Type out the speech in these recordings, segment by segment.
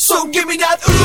So give me that ooh.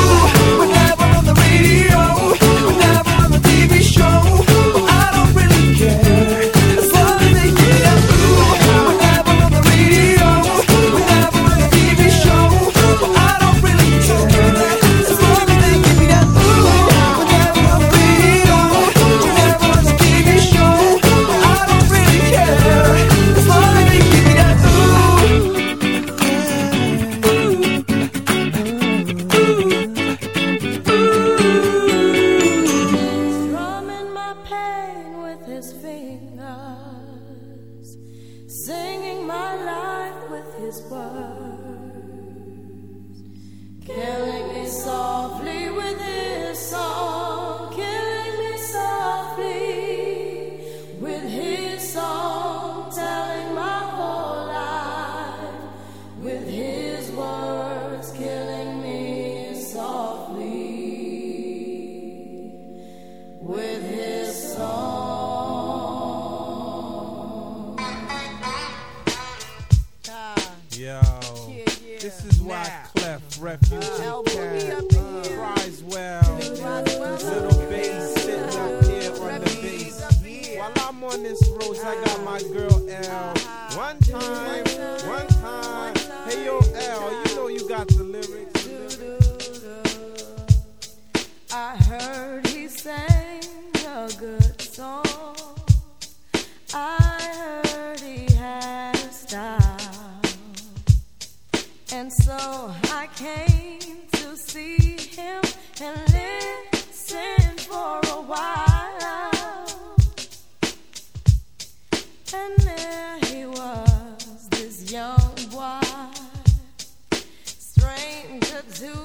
And there he was, this young boy, stranger to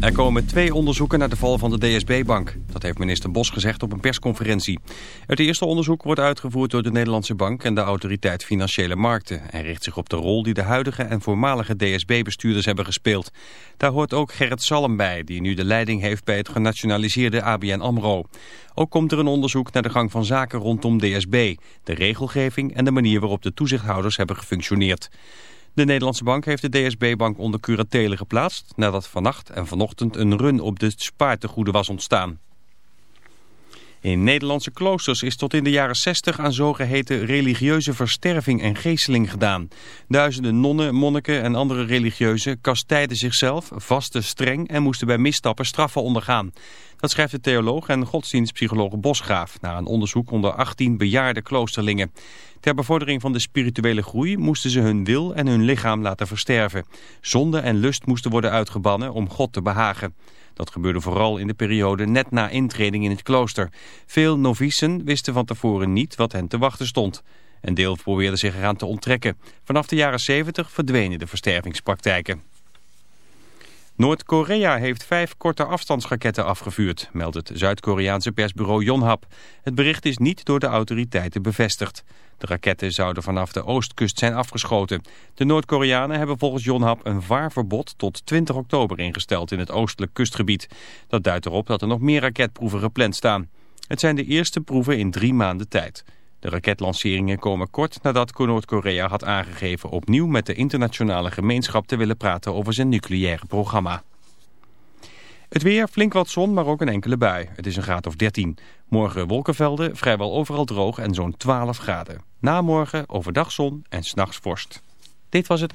Er komen twee onderzoeken naar de val van de DSB-bank. Dat heeft minister Bos gezegd op een persconferentie. Het eerste onderzoek wordt uitgevoerd door de Nederlandse Bank en de Autoriteit Financiële Markten. En richt zich op de rol die de huidige en voormalige DSB-bestuurders hebben gespeeld. Daar hoort ook Gerrit Salm bij, die nu de leiding heeft bij het genationaliseerde ABN AMRO. Ook komt er een onderzoek naar de gang van zaken rondom DSB, de regelgeving en de manier waarop de toezichthouders hebben gefunctioneerd. De Nederlandse Bank heeft de DSB-bank onder curatele geplaatst... nadat vannacht en vanochtend een run op de spaartegoeden was ontstaan. In Nederlandse kloosters is tot in de jaren 60 aan zogeheten religieuze versterving en geesteling gedaan. Duizenden nonnen, monniken en andere religieuzen kastijden zichzelf, vasten streng en moesten bij misstappen straffen ondergaan. Dat schrijft de theoloog en godsdienstpsycholoog Bosgraaf na een onderzoek onder 18 bejaarde kloosterlingen. Ter bevordering van de spirituele groei moesten ze hun wil en hun lichaam laten versterven. Zonde en lust moesten worden uitgebannen om God te behagen. Dat gebeurde vooral in de periode net na intreding in het klooster. Veel novicen wisten van tevoren niet wat hen te wachten stond. Een deel probeerde zich eraan te onttrekken. Vanaf de jaren 70 verdwenen de verstervingspraktijken. Noord-Korea heeft vijf korte afstandsraketten afgevuurd, meldt het Zuid-Koreaanse persbureau Yonhap. Het bericht is niet door de autoriteiten bevestigd. De raketten zouden vanaf de oostkust zijn afgeschoten. De Noord-Koreanen hebben volgens Yonhap een vaarverbod tot 20 oktober ingesteld in het oostelijk kustgebied. Dat duidt erop dat er nog meer raketproeven gepland staan. Het zijn de eerste proeven in drie maanden tijd. De raketlanceringen komen kort nadat Noord-Korea had aangegeven opnieuw met de internationale gemeenschap te willen praten over zijn nucleaire programma. Het weer, flink wat zon, maar ook een enkele bui. Het is een graad of 13. Morgen wolkenvelden, vrijwel overal droog en zo'n 12 graden. Na morgen overdag zon en s'nachts vorst. Dit was het.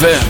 ZFM.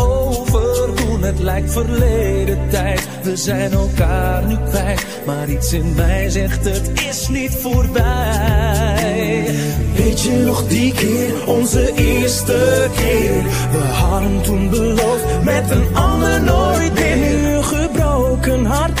Het lijkt verleden tijd, we zijn elkaar nu kwijt. Maar iets in mij zegt het is niet voorbij. Weet je nog die keer, onze eerste keer? We hadden toen beloofd met een ander nooit meer. Nu gebroken hart,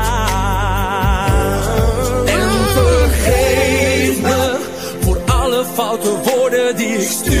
Foute woorden die ik stuurde.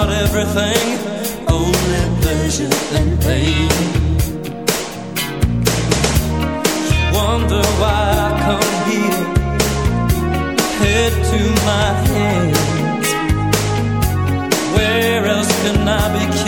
Not everything, only pleasure and pain. Wonder why I come here, head to my hands. Where else can I be?